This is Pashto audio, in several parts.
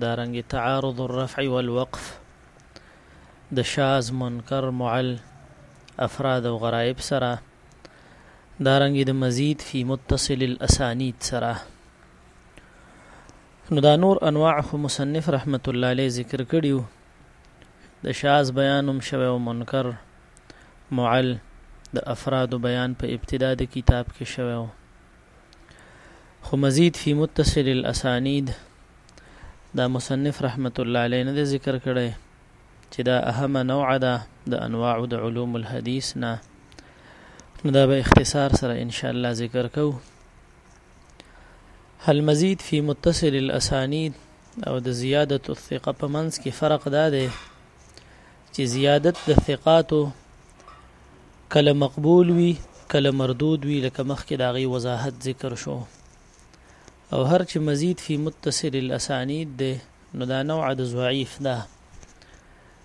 دارنګه تعارض الرفع والوقف د شاز منکر معل افراد او غرائب سره دارنګه د مزید فی متصل الاسانید سره نو دا نور انواع خو مصنف رحمت الله علیه ذکر کړیو د شاز بیانم شوه او منکر معل د افراد بیان په ابتدا د کتاب کې شوه خو مزید فی متصل الاسانید دا مصنف رحمت الله علیه نه ذکر کړی چې دا اهمه نوع ده د انواع د علوم الحديث نه نو دا به اختصار سره ان شاء الله ذکر کو هل مزید فی متصل الاسانید او د زیادت الثقه په منځ کې فرق دا دی چې زیادت د ثقاتو کله مقبول وي کله مردود وي لکه مخکې د هغې وضاحت ذکر شو او هر چې مزید فی متصل الاسانید دی نو دا نوع د ضعیف ده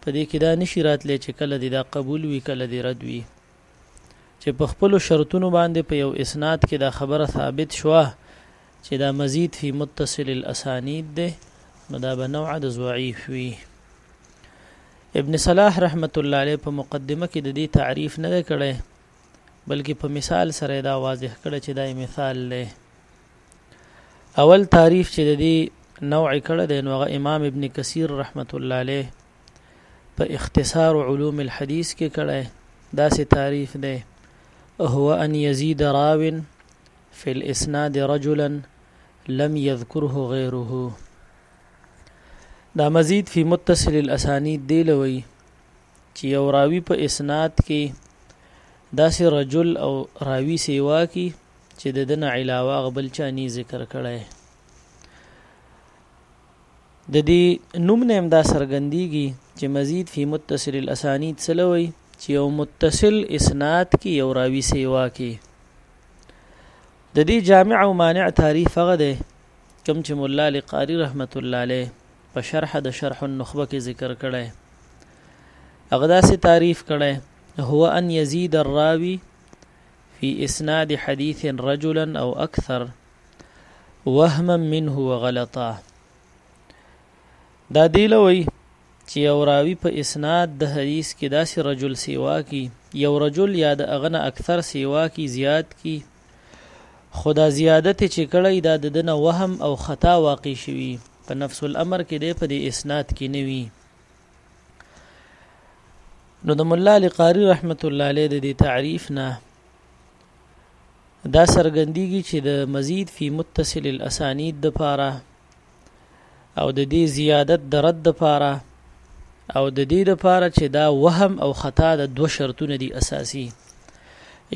په دې کې دا نشي راتلی چې کله دې دا قبول وي کله دې رد وي چې په خپلو شرطونو باندې په یو اسناد کې دا خبره ثابت شوه چې دا مزید فی متصل الاسانید ده نو دا به نوع د ضعیف وي ابن صلاح رحمت الله علیه په مقدمه کې د دې تعریف نه کړي بلکې په مثال سره دا واضح کړي چې دا مثال لې اول تعریف چې د دې نوع کړه د نوغه امام ابن کثیر رحمت الله علیه په اختصار علوم الحديث کې کړی داسې تعریف دی هو ان يزيد راو في الاسناد رجلا لم يذكره غيره دا مزید فی متصل الاسانید دی لوی چې یو راوی په اسناد کې داسې رجل او راوی سیوا کی چې د دنه علاوه غبل چانی ذکر کړي د دې نوم نه همدا څرګندېږي چې مزید فی متصل الاسانید څه لوي چې یو متصل اسناد کې یو راوي سیوا کې د دې جامع او مانع تعریف هغه دی کوم چې مولا علی قاری رحمت الله علیه په شرح د شرح النخبه کې ذکر کړی هغه داسې تعریف کړی هو ان یزيد الراوی فی اسناد حدیث رجلا او اکثر وهما منه وغلطا دا دی لوی چې یو راوی په اسناد د حدیث کې داسې رجل سیوا کی یو رجل یا د اغنه اکثر سیوا کی زیات کی خدا زیادت چې کړی دا د دنه وهم او خطا واقع شوی په نفس الامر کې دی په دې اسناد کې نوي نو د مولا لقاری رحمت الله علیه د تعریف نه دا سرګندیږي چې د مزید فی متصل الاسانید د پاره او د دې زیادت د رد د پاره او د دې د پاره چې دا وهم او خطا د دوه شرطونه دي اساسي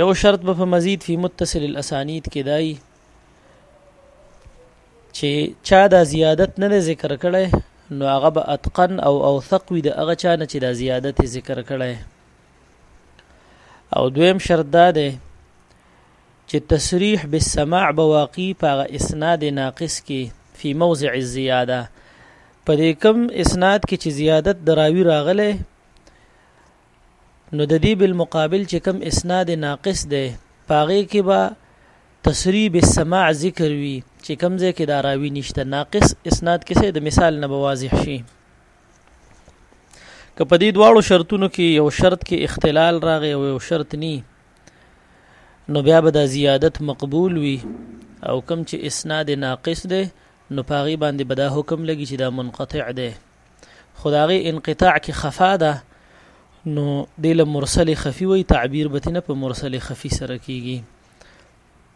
یو شرط به په مزید فی متصل الاسانید کې دای چې چا دا زیادت نه ذکر کړي نو هغه به اتقن او اوثق وي د هغه چا نه چې دا زیادت ذکر کړي او دویم شرط دا دی چې تصریح بالسماع به واقعي په اسناد ناقص کې فی موضع الزیاده په دې کم اسناد کې چې زیادت دراوی راغله نو د دې بالمقابل چې کم اسناد ناقص دی پاغه کې به تصریح بالسماع ذکر وی چې کم ځای کې دا راوی نشته ناقص اسناد کې د مثال نه واضح شي که په دې دواړو شرطونو کې یو شرط کې اختلال راغی او یو شرط نی نو بیا به د زیادت مقبول وي او کم چې اسناد ناقص دی نو پاغي باندې به دا حکم لګي چې دا منقطع دی خداغي انقطاع کې خفا ده نو د مرسل خفي وي تعبیر به نه په مرسل خفي سره کیږي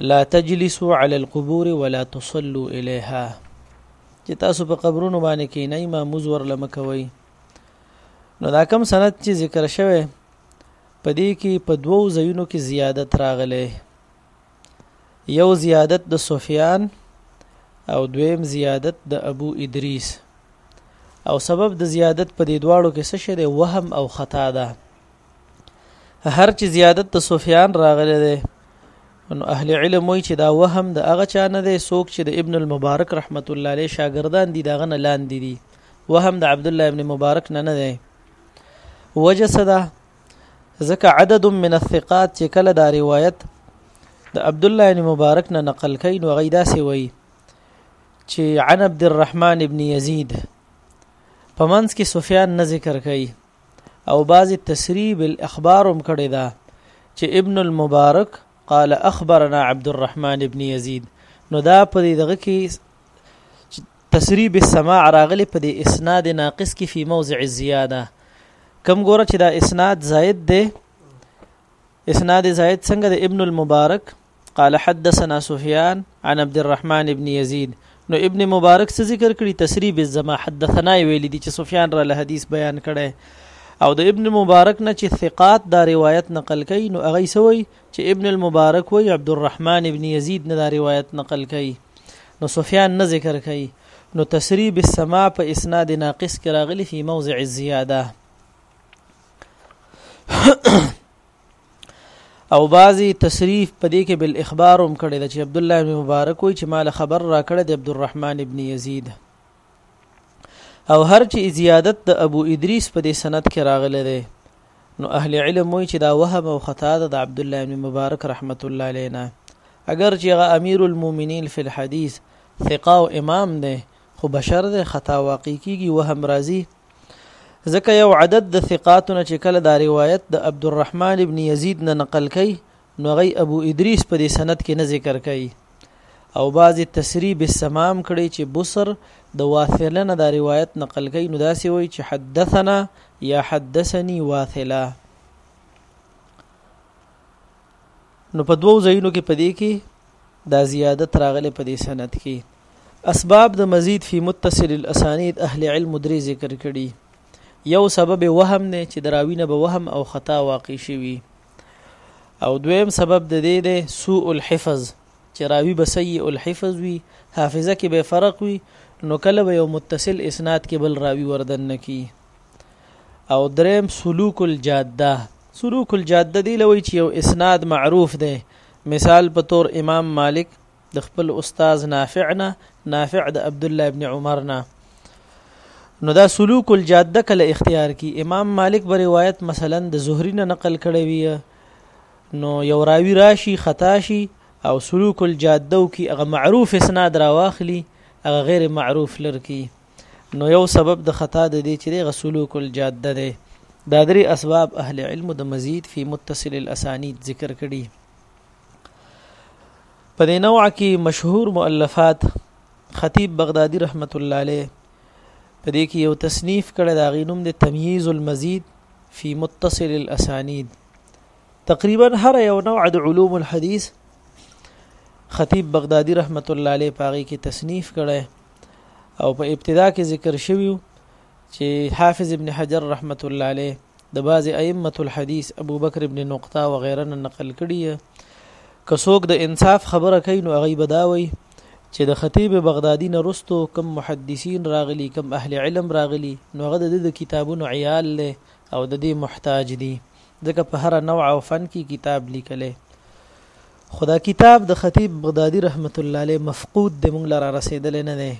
لا تجلسوا علی القبور ولا تصلوا الیها چې تاسو په قبرونو باندې کې نه ما موز ورله مکوي نو دا کم سند چې ذکر شوه په دې کې په دوو ځایونو کې زیادت راغله یو زیادت د سفیان او دویم زیادت د ابو ادریس او سبب د زیادت په دې دواړو کې څه شری وهم او خطا ده هر چې زیادت د سفیان راغلی دی نو اهل علم وایي چې دا وهم د هغه چا نه دی څوک چې د ابن المبارک رحمت الله علیه شاګردان دي داغه نه لاندې دي وهم د عبد الله ابن مبارک نه نه دی وجه صدا ځکه عدد من الثقات چې کله دا روایت د عبد الله ابن مبارک نه نقل کړي نو غیدا سی وایي چې عن عبد الرحمن ابن یزید په منځ کې سفیان نه ذکر کړي او بعضی تسریع بالاخبار هم کړی دا چې ابن المبارک قال اخبرنا عبد الرحمن ابن يزيد نو دا په دغه کې تسریع بالسماع راغلی په دې اسناد ناقص کې په موضع الزياده کم ګوره چې دا اسناد زائد دی اسناد زائد څنګه د ابن المبارک قال حدثنا سفيان عن عبد الرحمن ابن يزيد نو ابن مبارک څه ذکر کړي تسریب الزما حدثنا ویل دي چې سفيان را له حدیث بیان کړي او د ابن مبارک نه چې ثقات دا روایت نقل کړي نو هغه سوی چې ابن المبارک وی عبد الرحمن ابن يزيد نه دا روایت نقل کړي نو سفيان نه ذکر کړي نو تسریب السماع په اسناد ناقص کې راغلي په موضع الزياده او بعضی تصریف په دې کې بل اخبار هم کړی چې عبد الله بن مبارک وی چې مال خبر را کړی د عبدالرحمن ابن یزید او هر چې زیادت د ابو ادریس په دې سند کې راغلی دی نو اهل علم وی چې دا وهم او خطا ده د عبد الله بن مبارک رحمت الله علینا اگر چې هغه امیر المؤمنین فی الحدیث ثقه او امام دی خو بشر دی خطا واقع کیږي وهم راځي ځکه یو عدد د ثقاتو نه چې کله دا روایت د عبدالرحمن ابن یزید نه نقل کوي نو هغه ابو ادریس په دې سند کې نه ذکر کوي او بعضې تسریع بالسمام کړي چې بصر د واثله نه دا روایت نقل کوي نو داسې وایي چې حدثنا یا حدثني واثله نو په دوو ځایونو کې پدې کې دا زیادت راغله په دې سند کې اسباب د مزید فی متصل الاسانید اهل علم درې ذکر کړي یو سبب وهم نه چې دراوینه به وهم او خطا واقع شوي او دویم سبب د دې ده سوء الحفظ چې راوی به سیء الحفظ وي حافظه کې به فرق وي نو کله به یو متصل اسناد کې بل راوی وردن نکی او دریم سلوک الجاده سلوک الجاده دی لوي چې یو اسناد معروف دی مثال په تور امام مالک د خپل استاد نافعنا نافع د عبد الله ابن عمرنا نو دا سلوک الجاده کله اختیار کی امام مالک به روایت مثلا د زهری نه نقل کړی وي نو یو راوی راشي خطا شي او سلوک الجاده کی هغه معروف اسناد را واخلي هغه غیر معروف لرکی نو یو سبب د خطا د دې چې د سلوک الجاده دی دا درې اسباب اهل علم د مزید فی متصل الاسانید ذکر کړي په دې نوع کې مشهور مؤلفات خطیب بغدادي رحمت الله علیه په دې کې یو تصنیف کړی دا غینوم د تمییز المزید فی متصل الاسانید تقریبا هر یو نوع د علوم الحدیث خطیب بغدادي رحمت الله علیه پاغي کې تصنیف کړی او په ابتدا کې ذکر شوی چې حافظ ابن حجر رحمت الله علیه د بعض ائمه الحديث ابو بکر ابن نقطه و غیره نقل کړی کڅوک د انصاف خبره کوي نو هغه بداوي چې د خطیب بغدادي نه رستو کم محدثین راغلي کم اهل علم راغلي نو هغه د کتابونو عیال له او د دې محتاج دي ځکه په هر نوع او فن کې کتاب لیکلی خو دا کتاب د خطیب بغدادي رحمت الله علیه مفقود د مونږ لاره رسیدل نه دی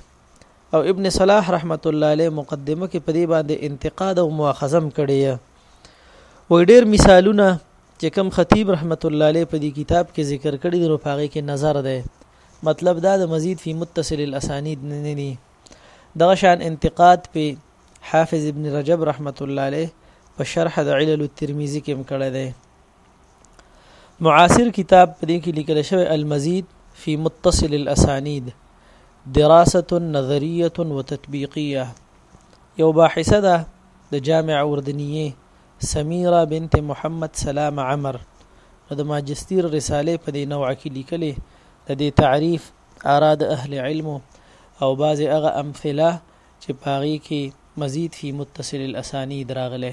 او ابن صلاح رحمت الله علیه مقدمه کې په دې باندې انتقاد او مؤاخذه کړی وي ډیر مثالونه چې کم خطیب رحمت الله علیه په دې کتاب کې ذکر کړی دی نو پاغه کې نظر دی مطلب دا د مزید فی متصل الاسانید نه دی دغه شان انتقاد په حافظ ابن رجب رحمت الله علیه په شرح د علل الترمذی کې هم کړی دی معاصر کتاب په دې کې لیکل شوی المزید فی متصل الاسانید دراسه نظریه وتطبیقیه یو باحثه ده د جامع اردنیه سمیرا بنت محمد سلام عمر نو د ماجستیر رساله په دې نوع کې لیکلې د دې تعریف اراد اهل علم او بعض هغه امثله چې پاغي کې مزید فی متصل الاسانید راغله